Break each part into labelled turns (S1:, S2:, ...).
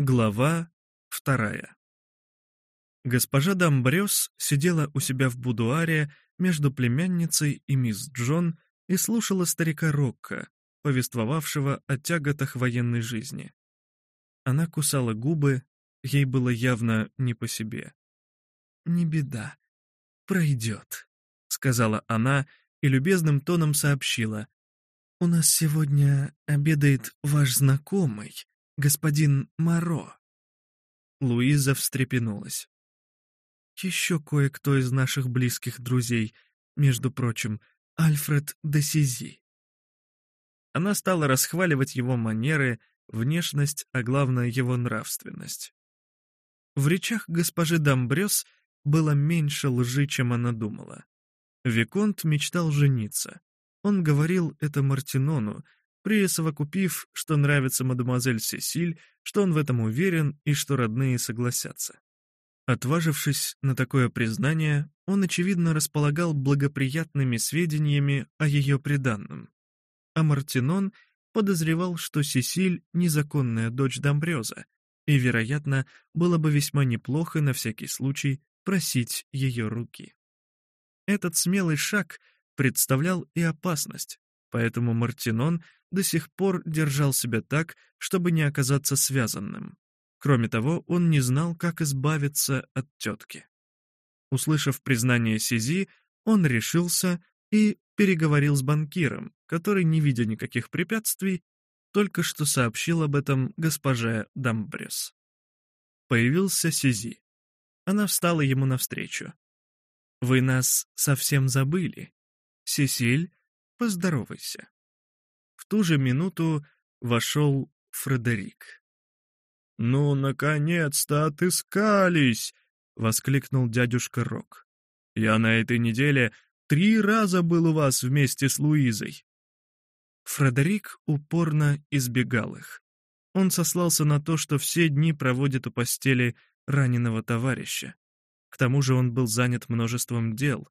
S1: Глава вторая. Госпожа Дамбрёс сидела у себя в будуаре между племянницей и мисс Джон и слушала старика Рокка, повествовавшего о тяготах военной жизни. Она кусала губы, ей было явно не по себе. «Не беда, пройдет», — сказала она и любезным тоном сообщила. «У нас сегодня обедает ваш знакомый» господин Моро!» Луиза встрепенулась. «Еще кое-кто из наших близких друзей, между прочим, Альфред де Сизи». Она стала расхваливать его манеры, внешность, а главное его нравственность. В речах госпожи Дамбрёс было меньше лжи, чем она думала. Виконт мечтал жениться. Он говорил это Мартинону, Преесова купив, что нравится мадемуазель Сесиль, что он в этом уверен и что родные согласятся. Отважившись на такое признание, он, очевидно, располагал благоприятными сведениями о ее преданном. А Мартинон подозревал, что Сесиль — незаконная дочь Домбрёза, и, вероятно, было бы весьма неплохо на всякий случай просить ее руки. Этот смелый шаг представлял и опасность, поэтому Мартинон — до сих пор держал себя так, чтобы не оказаться связанным. Кроме того, он не знал, как избавиться от тетки. Услышав признание Сизи, он решился и переговорил с банкиром, который, не видя никаких препятствий, только что сообщил об этом госпоже Дамбрес. Появился Сизи. Она встала ему навстречу. «Вы нас совсем забыли. Сесиль, поздоровайся». В ту же минуту вошел Фредерик. «Ну, наконец-то отыскались!» — воскликнул дядюшка Рок. «Я на этой неделе три раза был у вас вместе с Луизой». Фредерик упорно избегал их. Он сослался на то, что все дни проводит у постели раненого товарища. К тому же он был занят множеством дел.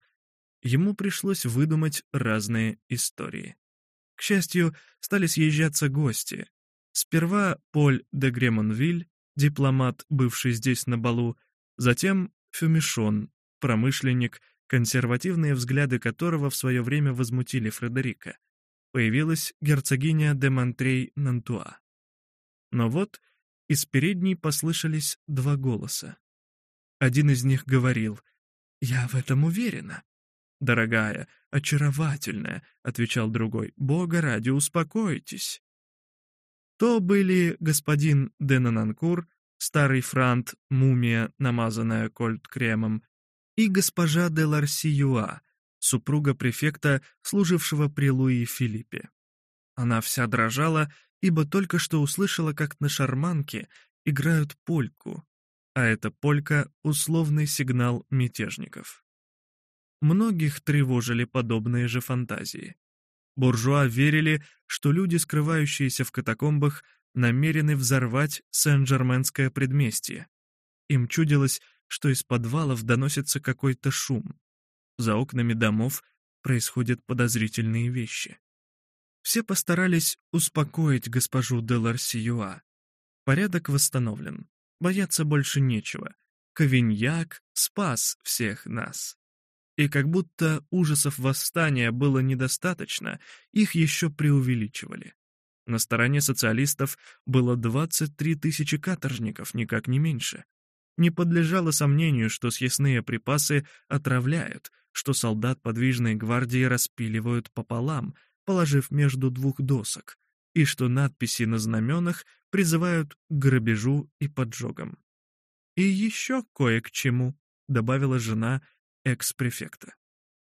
S1: Ему пришлось выдумать разные истории к счастью, стали съезжаться гости. Сперва Поль де Гремонвиль, дипломат, бывший здесь на балу, затем Фюмишон, промышленник, консервативные взгляды которого в свое время возмутили Фредерика. Появилась герцогиня де Монтрей Нантуа. Но вот из передней послышались два голоса. Один из них говорил «Я в этом уверена». Дорогая, очаровательная, отвечал другой. Бога ради, успокойтесь. То были господин Денананкур, старый франт, мумия, намазанная кольт-кремом, и госпожа де Ларсиюа, супруга префекта, служившего при Луи Филиппе. Она вся дрожала, ибо только что услышала, как на шарманке играют польку, а эта полька — условный сигнал мятежников. Многих тревожили подобные же фантазии. Буржуа верили, что люди, скрывающиеся в катакомбах, намерены взорвать Сен-Жерменское предместье. Им чудилось, что из подвалов доносится какой-то шум. За окнами домов происходят подозрительные вещи. Все постарались успокоить госпожу Деларсиюа. Порядок восстановлен. Бояться больше нечего. Ковиньяк спас всех нас и как будто ужасов восстания было недостаточно, их еще преувеличивали. На стороне социалистов было 23 тысячи каторжников, никак не меньше. Не подлежало сомнению, что съестные припасы отравляют, что солдат подвижной гвардии распиливают пополам, положив между двух досок, и что надписи на знаменах призывают к грабежу и поджогам. «И еще кое к чему», — добавила жена, — экс-префекта.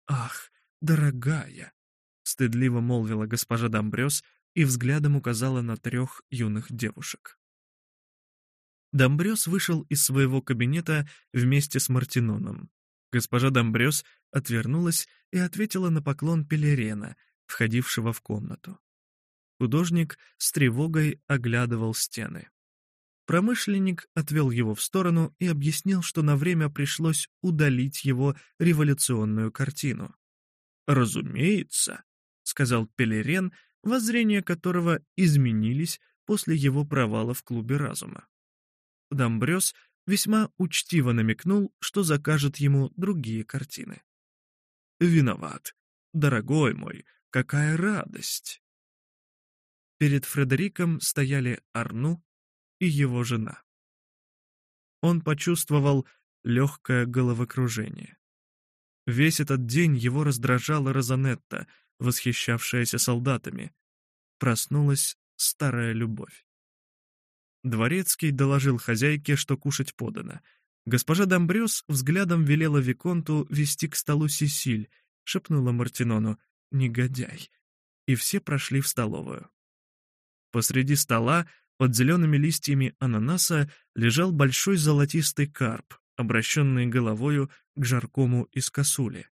S1: «Ах, дорогая!» — стыдливо молвила госпожа Домбрёс и взглядом указала на трех юных девушек. Домбрёс вышел из своего кабинета вместе с Мартиноном. Госпожа Домбрёс отвернулась и ответила на поклон Пелерена, входившего в комнату. Художник с тревогой оглядывал стены. Промышленник отвел его в сторону и объяснил, что на время пришлось удалить его революционную картину. «Разумеется», — сказал Пелерен, воззрения которого изменились после его провала в клубе разума. Домбрёс весьма учтиво намекнул, что закажет ему другие картины. «Виноват. Дорогой мой, какая радость!» Перед Фредериком стояли Арну и его жена. Он почувствовал легкое головокружение. Весь этот день его раздражала Розанетта, восхищавшаяся солдатами. Проснулась старая любовь. Дворецкий доложил хозяйке, что кушать подано. Госпожа Домбрёс взглядом велела Виконту вести к столу Сесиль, шепнула Мартинону «Негодяй!» И все прошли в столовую. Посреди стола под зелеными листьями ананаса лежал большой золотистый карп, обращенный головою к жаркому из косули.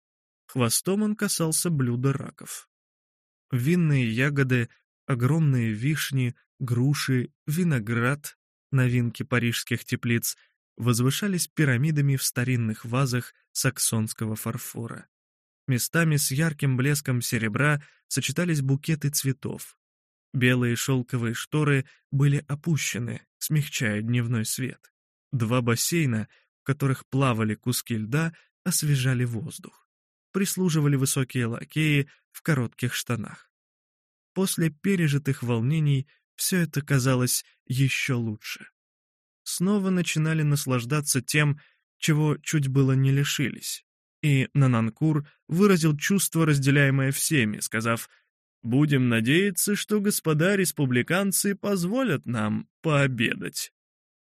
S1: Хвостом он касался блюда раков. Винные ягоды, огромные вишни, груши, виноград, новинки парижских теплиц, возвышались пирамидами в старинных вазах саксонского фарфора. Местами с ярким блеском серебра сочетались букеты цветов, Белые шелковые шторы были опущены, смягчая дневной свет. Два бассейна, в которых плавали куски льда, освежали воздух. Прислуживали высокие лакеи в коротких штанах. После пережитых волнений все это казалось еще лучше. Снова начинали наслаждаться тем, чего чуть было не лишились. И Нананкур выразил чувство, разделяемое всеми, сказав Будем надеяться, что господа республиканцы позволят нам пообедать.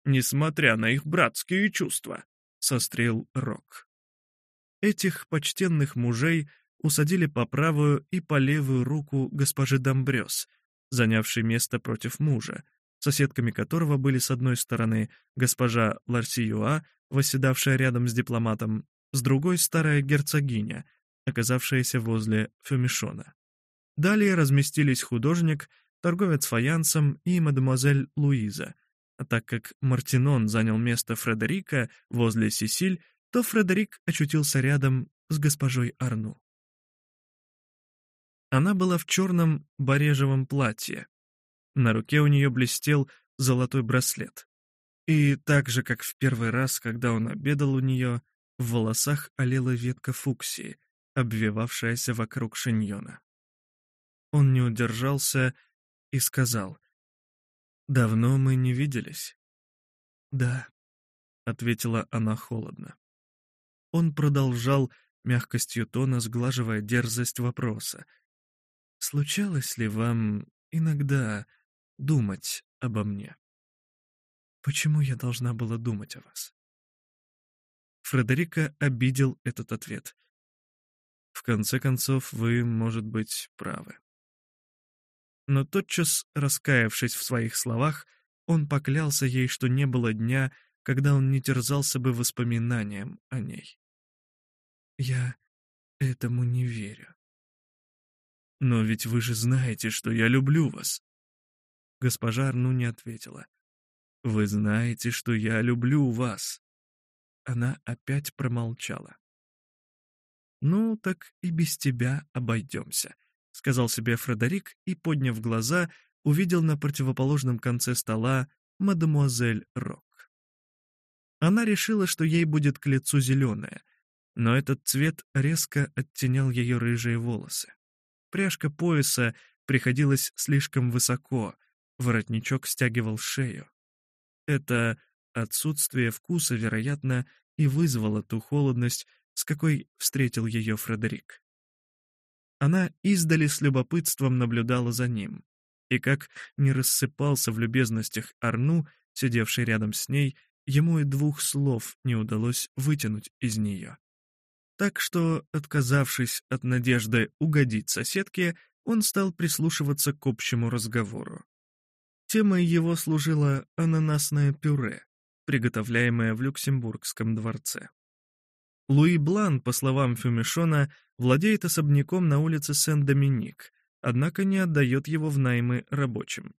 S1: Несмотря на их братские чувства, — сострел Рок. Этих почтенных мужей усадили по правую и по левую руку госпожи Домбрёс, занявшей место против мужа, соседками которого были с одной стороны госпожа Ларсиюа, восседавшая рядом с дипломатом, с другой — старая герцогиня, оказавшаяся возле Фюмишона. Далее разместились художник, торговец фаянсом и мадемуазель Луиза. А так как Мартинон занял место Фредерика возле Сесиль, то Фредерик очутился рядом с госпожой Арну. Она была в черном барежевом платье. На руке у нее блестел золотой браслет. И так же, как в первый раз, когда он обедал у нее, в волосах олела ветка фуксии, обвивавшаяся вокруг шиньона. Он не удержался и сказал. «Давно мы не виделись». «Да», — ответила она холодно. Он продолжал мягкостью тона, сглаживая дерзость вопроса. «Случалось ли вам иногда думать обо мне?» «Почему я должна была думать о вас?» Фредерика обидел этот ответ. «В конце концов, вы, может быть, правы», но тотчас, раскаявшись в своих словах, он поклялся ей, что не было дня, когда он не терзался бы воспоминанием о ней. «Я этому не верю». «Но ведь вы же знаете, что я люблю вас». Госпожа Арну не ответила. «Вы знаете, что я люблю вас». Она опять промолчала. «Ну, так и без тебя обойдемся», — сказал себе Фредерик и, подняв глаза, увидел на противоположном конце стола мадемуазель Рок. Она решила, что ей будет к лицу зеленое, но этот цвет резко оттенял ее рыжие волосы. Пряжка пояса приходилась слишком высоко, воротничок стягивал шею. Это отсутствие вкуса, вероятно, и вызвало ту холодность, с какой встретил ее Фредерик. Она издали с любопытством наблюдала за ним, и как не рассыпался в любезностях Арну, сидевший рядом с ней, ему и двух слов не удалось вытянуть из нее. Так что, отказавшись от надежды угодить соседке, он стал прислушиваться к общему разговору. Темой его служило ананасное пюре, приготовляемое в Люксембургском дворце. Луи Блан, по словам Фюмишона, владеет особняком на улице Сен-Доминик, однако не отдает его в наймы рабочим.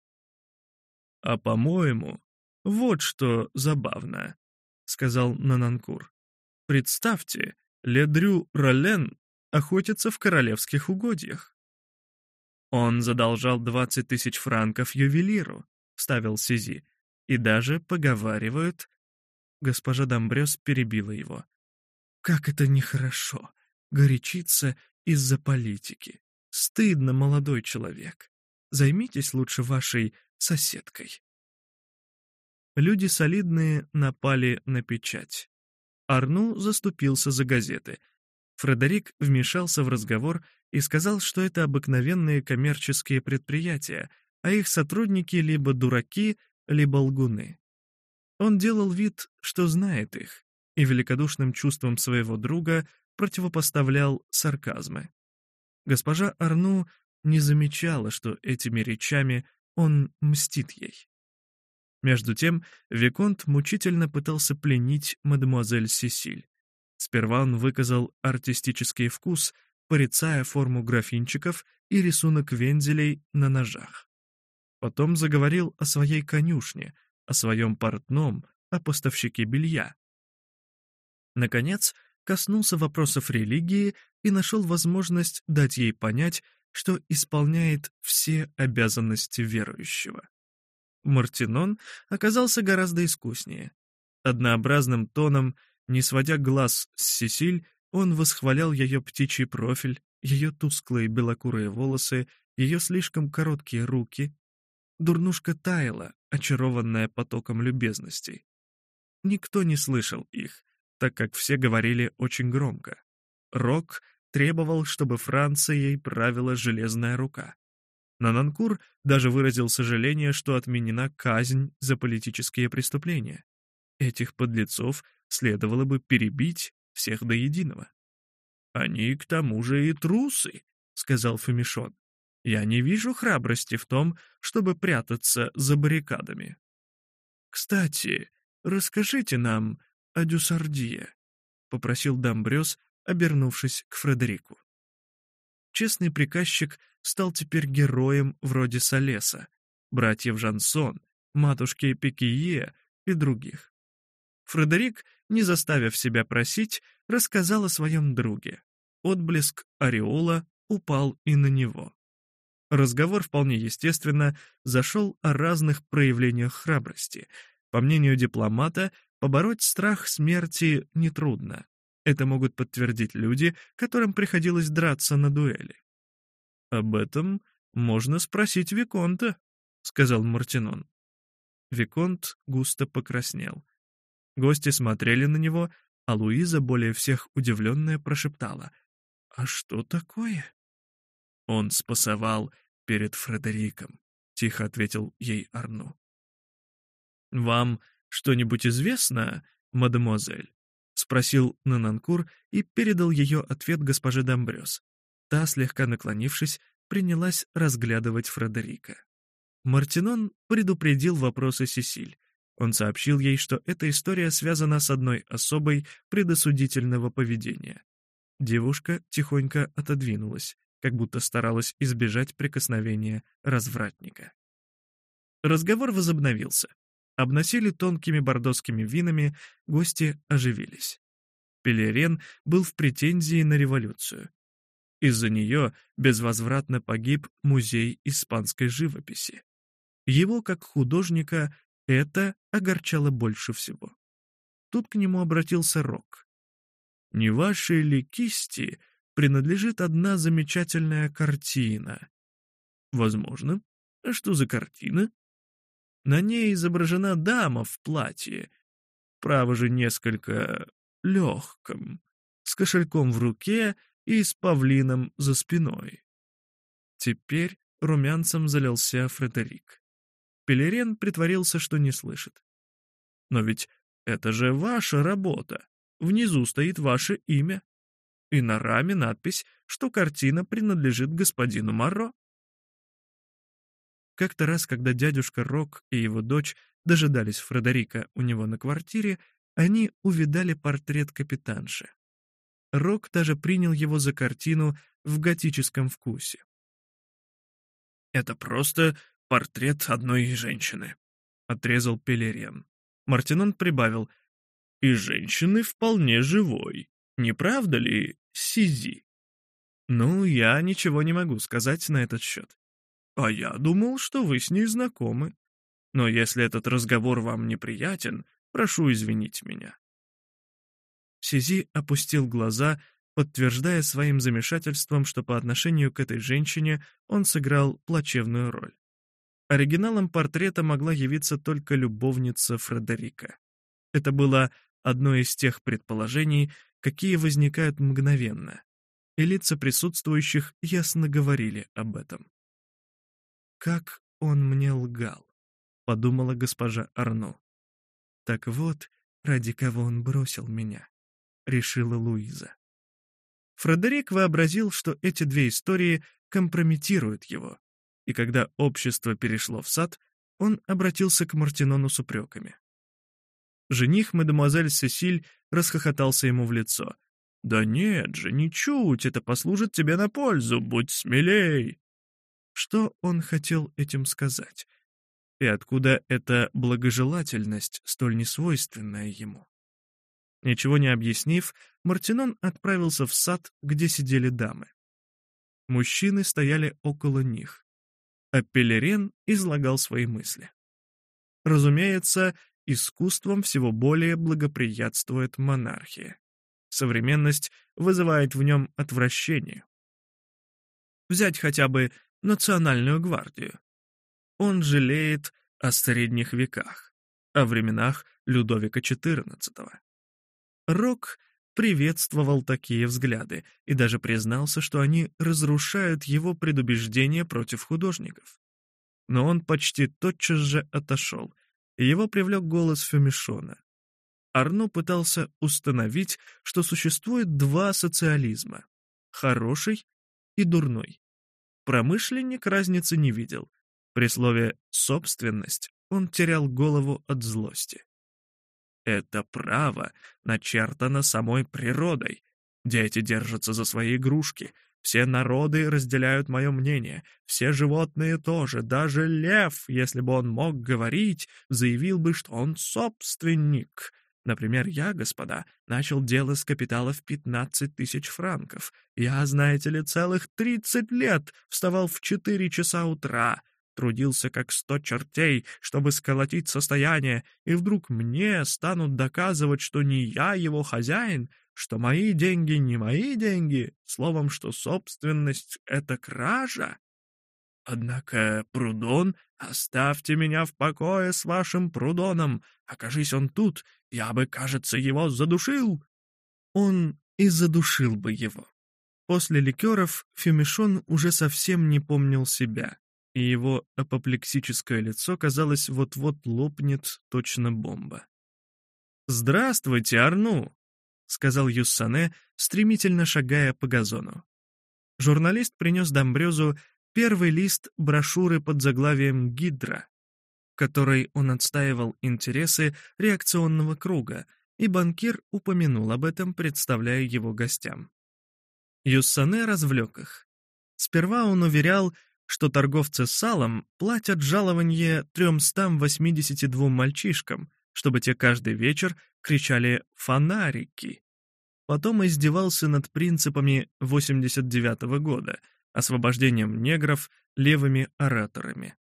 S1: «А, по-моему, вот что забавно», — сказал Нананкур. «Представьте, Ледрю Ролен охотится в королевских угодьях». «Он задолжал 20 тысяч франков ювелиру», — вставил Сизи, «и даже поговаривают...» Госпожа Домбрёс перебила его. Как это нехорошо! Горячиться из-за политики. Стыдно, молодой человек. Займитесь лучше вашей соседкой. Люди солидные напали на печать. Арну заступился за газеты. Фредерик вмешался в разговор и сказал, что это обыкновенные коммерческие предприятия, а их сотрудники либо дураки, либо лгуны. Он делал вид, что знает их и великодушным чувством своего друга противопоставлял сарказмы. Госпожа Арну не замечала, что этими речами он мстит ей. Между тем, Виконт мучительно пытался пленить мадемуазель Сесиль. Сперва он выказал артистический вкус, порицая форму графинчиков и рисунок вензелей на ножах. Потом заговорил о своей конюшне, о своем портном, о поставщике белья, Наконец, коснулся вопросов религии и нашел возможность дать ей понять, что исполняет все обязанности верующего. Мартинон оказался гораздо искуснее. Однообразным тоном, не сводя глаз с Сесиль, он восхвалял ее птичий профиль, ее тусклые белокурые волосы, ее слишком короткие руки. Дурнушка таяла, очарованная потоком любезностей. Никто не слышал их, так как все говорили очень громко. Рок требовал, чтобы Францией правила железная рука. Нананкур даже выразил сожаление, что отменена казнь за политические преступления. Этих подлецов следовало бы перебить всех до единого. «Они, к тому же, и трусы», — сказал Фомишон. «Я не вижу храбрости в том, чтобы прятаться за баррикадами». «Кстати, расскажите нам», о — попросил Домбрёс, обернувшись к Фредерику. Честный приказчик стал теперь героем вроде Солеса, братьев Жансон, матушки Пикие и других. Фредерик, не заставив себя просить, рассказал о своем друге. Отблеск ореола упал и на него. Разговор вполне естественно зашел о разных проявлениях храбрости. По мнению дипломата, Побороть страх смерти нетрудно. Это могут подтвердить люди, которым приходилось драться на дуэли. «Об этом можно спросить Виконта», — сказал Мартинон. Виконт густо покраснел. Гости смотрели на него, а Луиза, более всех удивленная, прошептала. «А что такое?» «Он спасовал перед Фредериком», — тихо ответил ей Арну. «Вам «Что-нибудь известно, мадемуазель?» — спросил Нананкур и передал ее ответ госпоже Домбрёс. Та, слегка наклонившись, принялась разглядывать Фредерика. Мартинон предупредил вопросы Сесиль. Он сообщил ей, что эта история связана с одной особой предосудительного поведения. Девушка тихонько отодвинулась, как будто старалась избежать прикосновения развратника. Разговор возобновился обносили тонкими бордоскими винами, гости оживились. Пелерен был в претензии на революцию. Из-за нее безвозвратно погиб музей испанской живописи. Его, как художника, это огорчало больше всего. Тут к нему обратился Рок. «Не вашей ли кисти принадлежит одна замечательная картина?» «Возможно. А что за картина?» На ней изображена дама в платье, право же несколько легком, с кошельком в руке и с павлином за спиной. Теперь румянцем залился Фредерик. Пелерен притворился, что не слышит. «Но ведь это же ваша работа. Внизу стоит ваше имя. И на раме надпись, что картина принадлежит господину Моро. Как-то раз, когда дядюшка Рок и его дочь дожидались Фредерика у него на квартире, они увидали портрет капитанши. Рок даже принял его за картину в готическом вкусе. «Это просто портрет одной женщины», — отрезал Пелерен. Мартинон прибавил, «И женщины вполне живой, не правда ли, Сизи?» «Ну, я ничего не могу сказать на этот счет. «А я думал, что вы с ней знакомы. Но если этот разговор вам неприятен, прошу извинить меня». Сизи опустил глаза, подтверждая своим замешательством, что по отношению к этой женщине он сыграл плачевную роль. Оригиналом портрета могла явиться только любовница Фредерика. Это было одно из тех предположений, какие возникают мгновенно, и лица присутствующих ясно говорили об этом как он мне лгал», — подумала госпожа Арно. «Так вот, ради кого он бросил меня», — решила Луиза. Фредерик вообразил, что эти две истории компрометируют его, и когда общество перешло в сад, он обратился к Мартинону с упреками. Жених мадемуазель Сесиль расхохотался ему в лицо. «Да нет же, ничуть, это послужит тебе на пользу, будь смелей!» что он хотел этим сказать, и откуда эта благожелательность, столь несвойственная ему. Ничего не объяснив, Мартинон отправился в сад, где сидели дамы. Мужчины стояли около них, а Пелерен излагал свои мысли. Разумеется, искусством всего более благоприятствует монархия. Современность вызывает в нем отвращение. Взять хотя бы национальную гвардию. Он жалеет о средних веках, о временах Людовика XIV. Рок приветствовал такие взгляды и даже признался, что они разрушают его предубеждения против художников. Но он почти тотчас же отошел, и его привлек голос Фюмишона. Арно пытался установить, что существует два социализма — хороший и дурной. Промышленник разницы не видел. При слове «собственность» он терял голову от злости. Это право начертано самой природой. Дети держатся за свои игрушки. Все народы разделяют мое мнение. Все животные тоже. Даже лев, если бы он мог говорить, заявил бы, что он собственник. Например, я, господа, начал дело с капитала в 15 тысяч франков. Я, знаете ли, целых 30 лет вставал в 4 часа утра, трудился как сто чертей, чтобы сколотить состояние, и вдруг мне станут доказывать, что не я его хозяин, что мои деньги не мои деньги, словом, что собственность — это кража. Однако Прудон, оставьте меня в покое с вашим Прудоном. Окажись он тут, я бы, кажется, его задушил». Он и задушил бы его. После ликеров Фемишон уже совсем не помнил себя, и его апоплексическое лицо, казалось, вот-вот лопнет точно бомба. «Здравствуйте, Арну!» — сказал Юссане, стремительно шагая по газону. Журналист принес Домбрёзу Первый лист брошюры под заглавием «Гидра», в которой он отстаивал интересы реакционного круга, и банкир упомянул об этом, представляя его гостям. Юссане развлек их. Сперва он уверял, что торговцы салом платят жалование 382 мальчишкам, чтобы те каждый вечер кричали «фонарики». Потом издевался над принципами 89 -го года — освобождением негров левыми ораторами.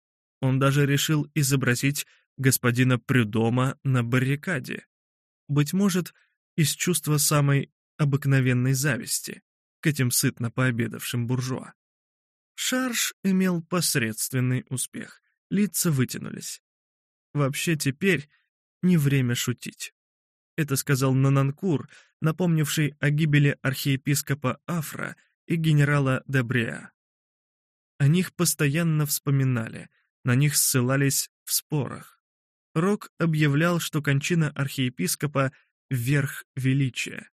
S1: Он даже решил изобразить господина Прюдома на баррикаде. Быть может, из чувства самой обыкновенной зависти к этим сытно пообедавшим буржуа. Шарж имел посредственный успех, лица вытянулись. Вообще теперь не время шутить. Это сказал Нананкур, напомнивший о гибели архиепископа Афра и генерала Дебреа. О них постоянно вспоминали, на них ссылались в спорах. Рок объявлял, что кончина архиепископа — верх величия.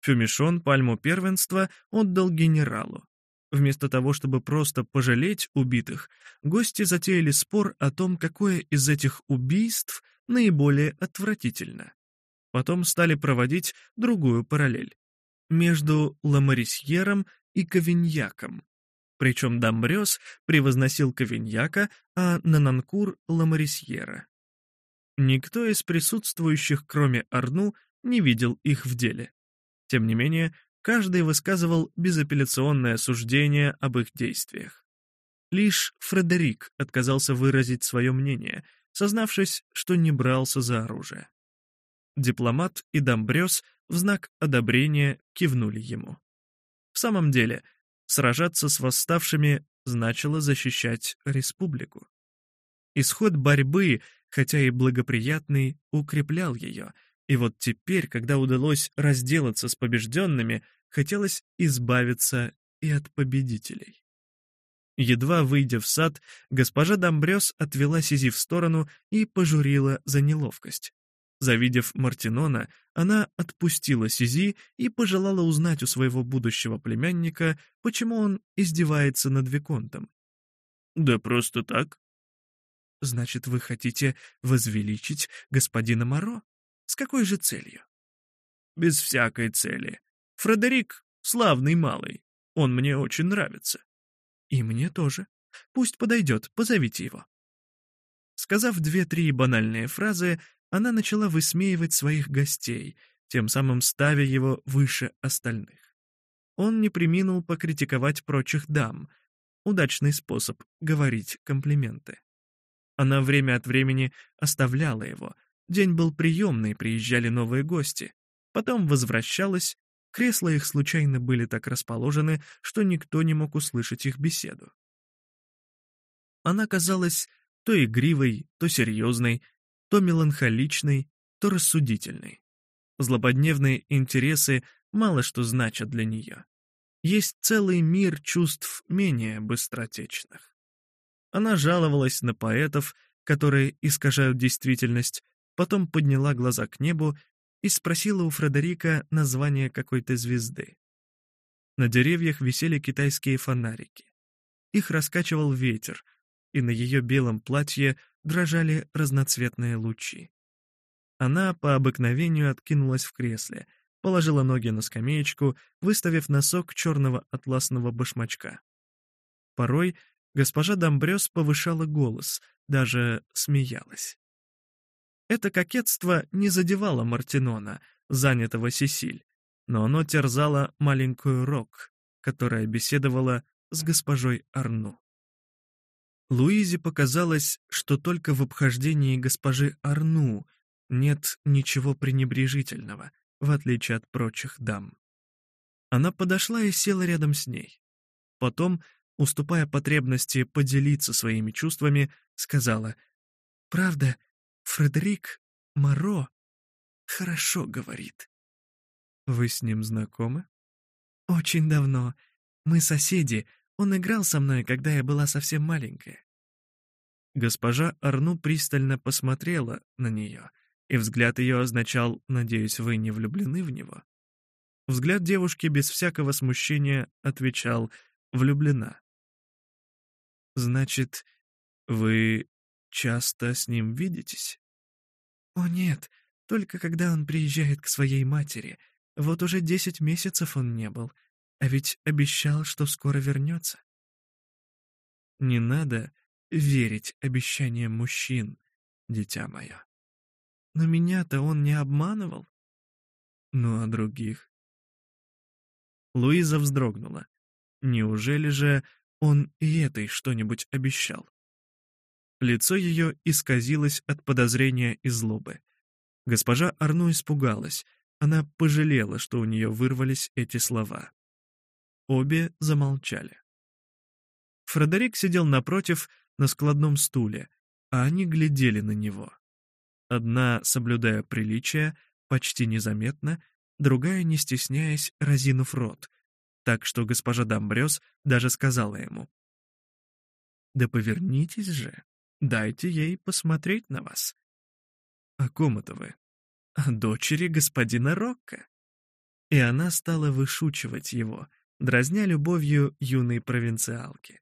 S1: Фюмишон пальму первенства отдал генералу. Вместо того, чтобы просто пожалеть убитых, гости затеяли спор о том, какое из этих убийств наиболее отвратительно. Потом стали проводить другую параллель. Между Ламарисьером и кавиньяком, Причем Домбрёс превозносил кавиньяка, а Нананкур — Ламарисьера. Никто из присутствующих, кроме Арну, не видел их в деле. Тем не менее, каждый высказывал безапелляционное суждение об их действиях. Лишь Фредерик отказался выразить свое мнение, сознавшись, что не брался за оружие. Дипломат и Домбрёс в знак одобрения кивнули ему самом деле, сражаться с восставшими значило защищать республику. Исход борьбы, хотя и благоприятный, укреплял ее, и вот теперь, когда удалось разделаться с побежденными, хотелось избавиться и от победителей. Едва выйдя в сад, госпожа Домбрёс отвела Сизи в сторону и пожурила за неловкость. Завидев Мартинона, она отпустила Сизи и пожелала узнать у своего будущего племянника, почему он издевается над Виконтом. «Да просто так». «Значит, вы хотите возвеличить господина Моро? С какой же целью?» «Без всякой цели. Фредерик — славный малый. Он мне очень нравится». «И мне тоже. Пусть подойдет, позовите его». Сказав две-три банальные фразы, она начала высмеивать своих гостей, тем самым ставя его выше остальных. Он не приминул покритиковать прочих дам. Удачный способ говорить комплименты. Она время от времени оставляла его. День был приемный, приезжали новые гости. Потом возвращалась, кресла их случайно были так расположены, что никто не мог услышать их беседу. Она казалась то игривой, то серьезной, то меланхоличный, то рассудительный. Злободневные интересы мало что значат для нее. Есть целый мир чувств менее быстротечных. Она жаловалась на поэтов, которые искажают действительность, потом подняла глаза к небу и спросила у Фредерика название какой-то звезды. На деревьях висели китайские фонарики. Их раскачивал ветер, и на ее белом платье дрожали разноцветные лучи. Она по обыкновению откинулась в кресле, положила ноги на скамеечку, выставив носок черного атласного башмачка. Порой госпожа Домбрёс повышала голос, даже смеялась. Это кокетство не задевало Мартинона, занятого Сесиль, но оно терзало маленькую Рок, которая беседовала с госпожой Арну. Луизе показалось, что только в обхождении госпожи Арну нет ничего пренебрежительного, в отличие от прочих дам. Она подошла и села рядом с ней. Потом, уступая потребности поделиться своими чувствами, сказала, «Правда, Фредерик Моро хорошо говорит». «Вы с ним знакомы?» «Очень давно. Мы соседи, он играл со мной, когда я была совсем маленькая». Госпожа Арну пристально посмотрела на нее, и взгляд ее означал «Надеюсь, вы не влюблены в него?» Взгляд девушки без всякого смущения отвечал «Влюблена». «Значит, вы часто с ним видитесь?» «О нет, только когда он приезжает к своей матери. Вот уже десять месяцев он не был. А ведь обещал, что скоро вернется. Не надо верить обещаниям мужчин, дитя мое. Но меня-то он не обманывал. Ну, а других? Луиза вздрогнула. Неужели же он и этой что-нибудь обещал? Лицо ее исказилось от подозрения и злобы. Госпожа Арну испугалась. Она пожалела, что у нее вырвались эти слова. Обе замолчали. Фредерик сидел напротив на складном стуле, а они глядели на него. Одна, соблюдая приличие, почти незаметно, другая, не стесняясь, разинув рот, так что госпожа Домбрёс даже сказала ему. «Да повернитесь же, дайте ей посмотреть на вас». «О ком это вы?» «О дочери господина Рокко». И она стала вышучивать его — дразня любовью юной провинциалки.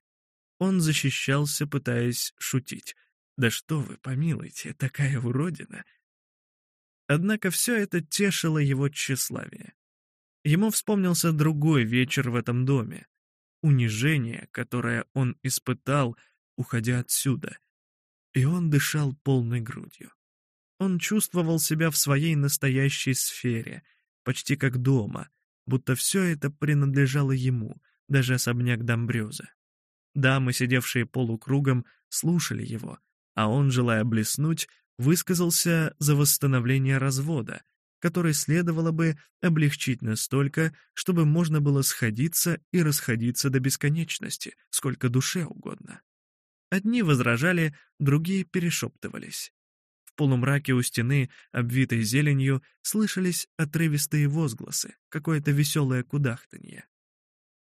S1: Он защищался, пытаясь шутить. «Да что вы, помилуйте, такая уродина!» Однако все это тешило его тщеславие. Ему вспомнился другой вечер в этом доме. Унижение, которое он испытал, уходя отсюда. И он дышал полной грудью. Он чувствовал себя в своей настоящей сфере, почти как дома — будто все это принадлежало ему, даже особняк Домбрёза. Дамы, сидевшие полукругом, слушали его, а он, желая блеснуть, высказался за восстановление развода, который следовало бы облегчить настолько, чтобы можно было сходиться и расходиться до бесконечности, сколько душе угодно. Одни возражали, другие перешептывались полумраке у стены, обвитой зеленью, слышались отрывистые возгласы, какое-то веселое кудахтанье.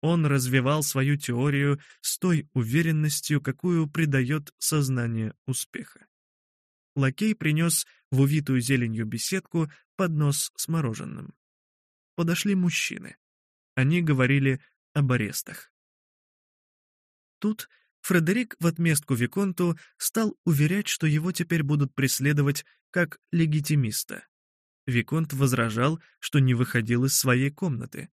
S1: Он развивал свою теорию с той уверенностью, какую придает сознание успеха. Лакей принес в увитую зеленью беседку поднос с мороженым. Подошли мужчины. Они говорили об арестах. Тут Фредерик в отместку Виконту стал уверять, что его теперь будут преследовать как легитимиста. Виконт возражал, что не выходил из своей комнаты.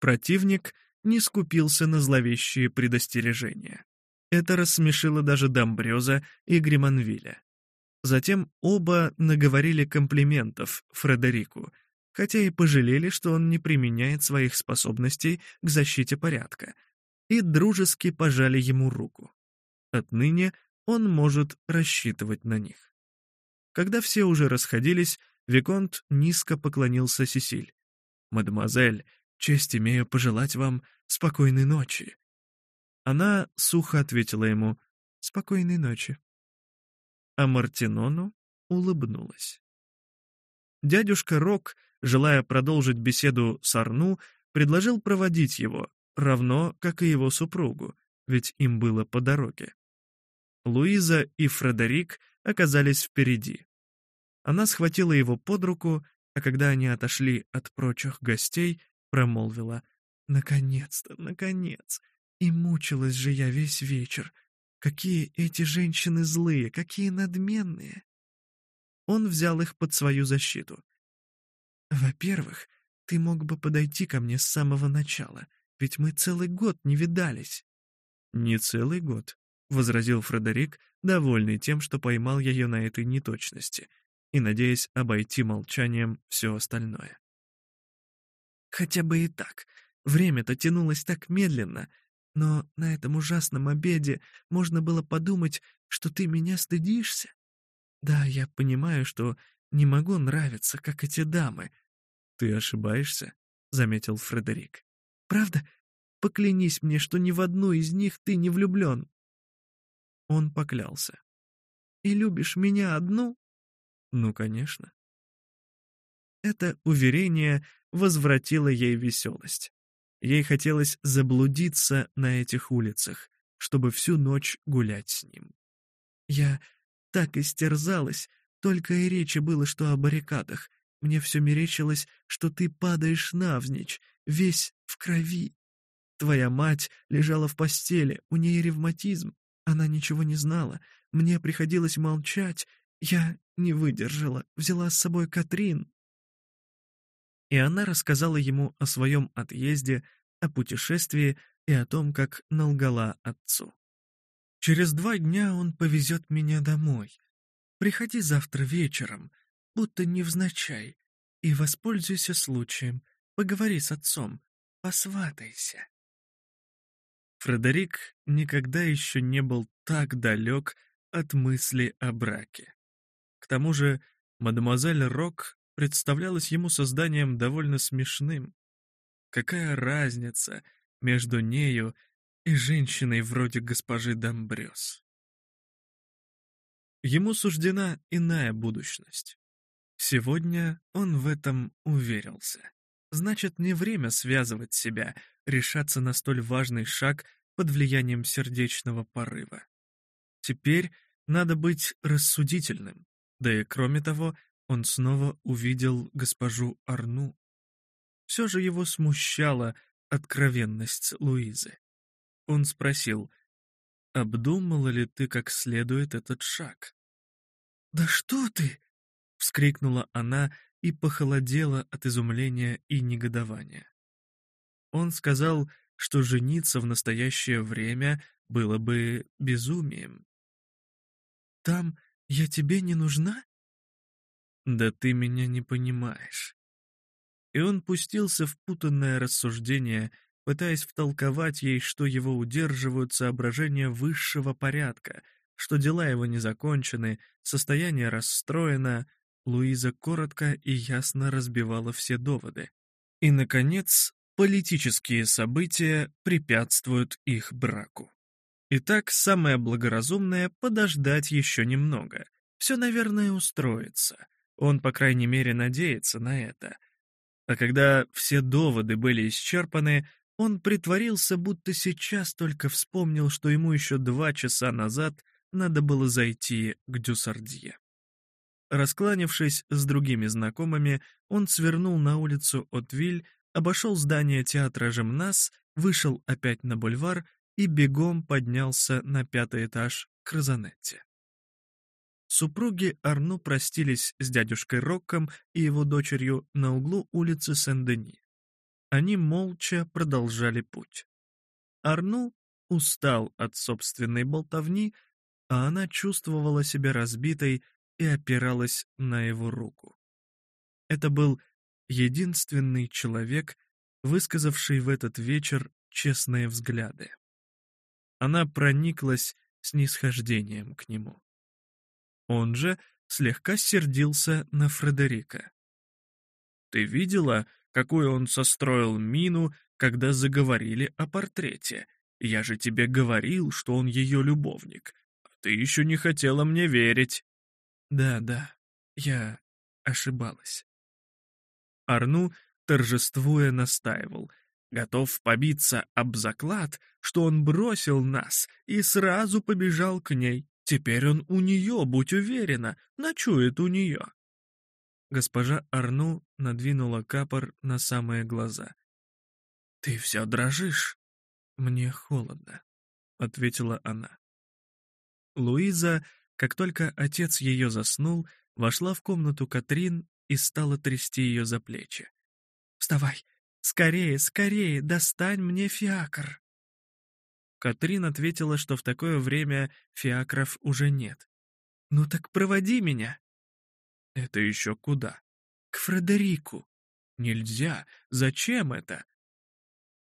S1: Противник не скупился на зловещие предостережения. Это рассмешило даже Дамбрёза и Гриманвиля. Затем оба наговорили комплиментов Фредерику, хотя и пожалели, что он не применяет своих способностей к защите порядка — и дружески пожали ему руку. Отныне он может рассчитывать на них. Когда все уже расходились, Виконт низко поклонился Сесиль. «Мадемуазель, честь имею пожелать вам спокойной ночи». Она сухо ответила ему «Спокойной ночи». А Мартинону улыбнулась. Дядюшка Рок, желая продолжить беседу с Арну, предложил проводить его, равно, как и его супругу, ведь им было по дороге. Луиза и Фредерик оказались впереди. Она схватила его под руку, а когда они отошли от прочих гостей, промолвила «Наконец-то, наконец!» И мучилась же я весь вечер. Какие эти женщины злые, какие надменные! Он взял их под свою защиту. «Во-первых, ты мог бы подойти ко мне с самого начала. Ведь мы целый год не видались». «Не целый год», — возразил Фредерик, довольный тем, что поймал ее на этой неточности и надеясь обойти молчанием все остальное. «Хотя бы и так. Время-то тянулось так медленно, но на этом ужасном обеде можно было подумать, что ты меня стыдишься. Да, я понимаю, что не могу нравиться, как эти дамы». «Ты ошибаешься», — заметил Фредерик. Правда? Поклянись мне, что ни в одну из них ты не влюблен. Он поклялся. И любишь меня одну? Ну, конечно. Это уверение возвратило ей веселость. Ей хотелось заблудиться на этих улицах, чтобы всю ночь гулять с ним. Я так истерзалась, только и речи было, что о баррикадах. Мне все мерещилось, что ты падаешь навзничь, весь в крови. Твоя мать лежала в постели, у нее ревматизм. Она ничего не знала. Мне приходилось молчать. Я не выдержала, взяла с собой Катрин. И она рассказала ему о своем отъезде, о путешествии и о том, как налгала отцу. «Через два дня он повезет меня домой. Приходи завтра вечером, будто невзначай, и воспользуйся случаем. Поговори с отцом, посватайся». Фредерик никогда еще не был так далек от мысли о браке. К тому же, мадемуазель Рок представлялась ему созданием довольно смешным. Какая разница между нею и женщиной вроде госпожи Домбрёс? Ему суждена иная будущность. Сегодня он в этом уверился. Значит, не время связывать себя, решаться на столь важный шаг под влиянием сердечного порыва. Теперь надо быть рассудительным. Да и кроме того, он снова увидел госпожу Арну. Все же его смущала откровенность Луизы. Он спросил, «Обдумала ли ты как следует этот шаг?» «Да что ты!» — вскрикнула она, и похолодело от изумления и негодования. Он сказал, что жениться в настоящее время было бы безумием. «Там я тебе не нужна?» «Да ты меня не понимаешь». И он пустился в путанное рассуждение, пытаясь втолковать ей, что его удерживают соображения высшего порядка, что дела его не закончены, состояние расстроено, Луиза коротко и ясно разбивала все доводы. И, наконец, политические события препятствуют их браку. Итак, самое благоразумное — подождать еще немного. Все, наверное, устроится. Он, по крайней мере, надеется на это. А когда все доводы были исчерпаны, он притворился, будто сейчас только вспомнил, что ему еще два часа назад надо было зайти к Дюсардье. Раскланившись с другими знакомыми, он свернул на улицу Отвиль, обошел здание театра «Жемнас», вышел опять на бульвар и бегом поднялся на пятый этаж к Розанетте. Супруги Арну простились с дядюшкой Рокком и его дочерью на углу улицы Сен-Дени. Они молча продолжали путь. Арну устал от собственной болтовни, а она чувствовала себя разбитой и опиралась на его руку. Это был единственный человек, высказавший в этот вечер честные взгляды. Она прониклась снисхождением к нему. Он же слегка сердился на Фредерика. «Ты видела, какую он состроил мину, когда заговорили о портрете? Я же тебе говорил, что он ее любовник. А ты еще не хотела мне верить». Да, да, я ошибалась. Арну, торжествуя, настаивал, готов побиться об заклад, что он бросил нас и сразу побежал к ней. Теперь он у нее, будь уверена, ночует у нее. Госпожа Арну надвинула капор на самые глаза. «Ты все дрожишь?» «Мне холодно», — ответила она. Луиза как только отец ее заснул, вошла в комнату Катрин и стала трясти ее за плечи. «Вставай! Скорее, скорее! Достань мне фиакр!» Катрин ответила, что в такое время фиакров уже нет. «Ну так проводи меня!» «Это еще куда?» «К Фредерику!» «Нельзя! Зачем это?»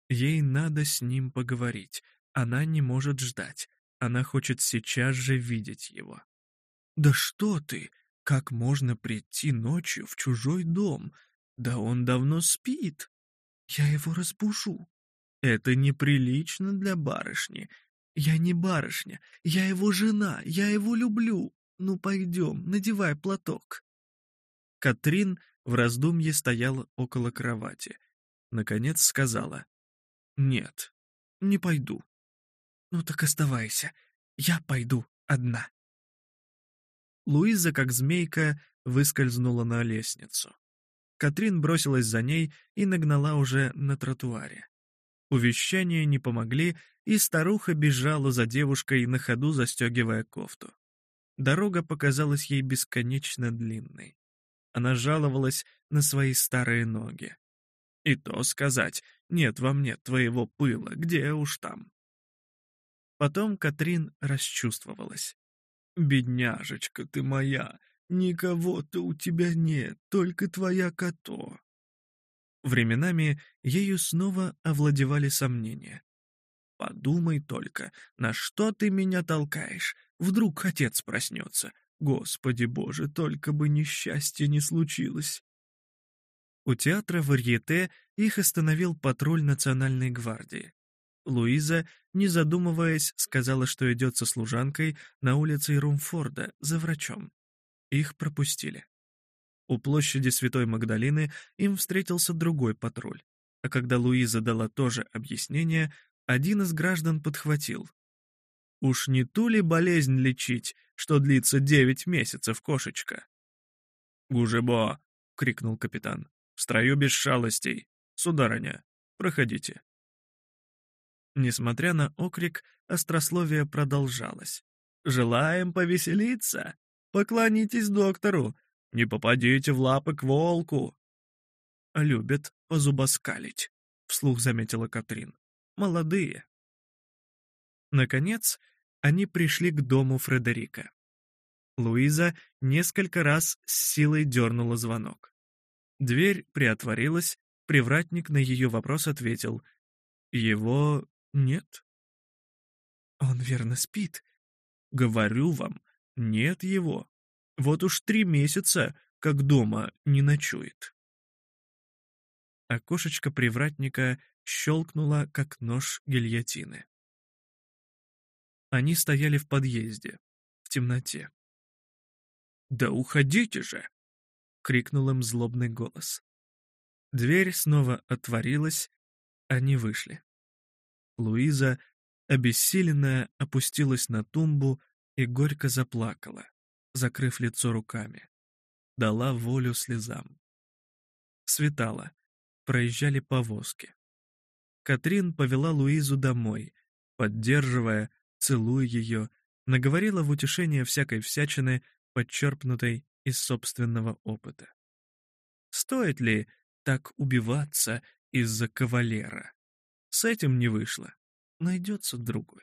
S1: Ей надо с ним поговорить. Она не может ждать она хочет сейчас же видеть его. «Да что ты! Как можно прийти ночью в чужой дом? Да он давно спит! Я его разбужу! Это неприлично для барышни! Я не барышня, я его жена, я его люблю! Ну, пойдем, надевай платок!» Катрин в раздумье стояла около кровати. Наконец сказала, «Нет, не пойду. Ну так оставайся. Я пойду одна». Луиза, как змейка, выскользнула на лестницу. Катрин бросилась за ней и нагнала уже на тротуаре. Увещания не помогли, и старуха бежала за девушкой, на ходу застегивая кофту. Дорога показалась ей бесконечно длинной. Она жаловалась на свои старые ноги. «И то сказать, нет во мне твоего пыла, где уж там». Потом Катрин расчувствовалась. «Бедняжечка ты моя, никого-то у тебя нет, только твоя Като». Временами ею снова овладевали сомнения. «Подумай только, на что ты меня толкаешь? Вдруг отец проснется. Господи боже, только бы несчастье не случилось!» У театра Варьете их остановил патруль Национальной гвардии. Луиза, не задумываясь, сказала, что идет со служанкой на улице Румфорда за врачом. Их пропустили. У площади Святой Магдалины им встретился другой патруль, а когда Луиза дала тоже объяснение, один из граждан подхватил. «Уж не ту ли болезнь лечить, что длится девять месяцев, кошечка?» «Гужебо!» — крикнул капитан. «В строю без шалостей! Сударыня, проходите!» Несмотря на окрик, острословие продолжалось. «Желаем повеселиться! Поклонитесь доктору! Не попадите в лапы к волку!» «Любят позубоскалить», — вслух заметила Катрин. «Молодые». Наконец, они пришли к дому Фредерика. Луиза несколько раз с силой дернула звонок. Дверь приотворилась, привратник на ее вопрос ответил «Его нет. Он верно спит. Говорю вам, нет его. Вот уж три месяца, как дома не ночует. Окошечко привратника щелкнуло, как нож гильотины. Они стояли в подъезде, в темноте. «Да уходите же!» — крикнул им злобный голос. Дверь снова отворилась, они вышли. Луиза обессиленная опустилась на тумбу и горько заплакала, закрыв лицо руками. Дала волю слезам. Светало. Проезжали повозки. Катрин повела Луизу домой, поддерживая, целуя ее, наговорила в утешение всякой всячины, подчерпнутой из собственного опыта. Стоит ли так убиваться из-за кавалера? С этим не вышло. Найдется другой.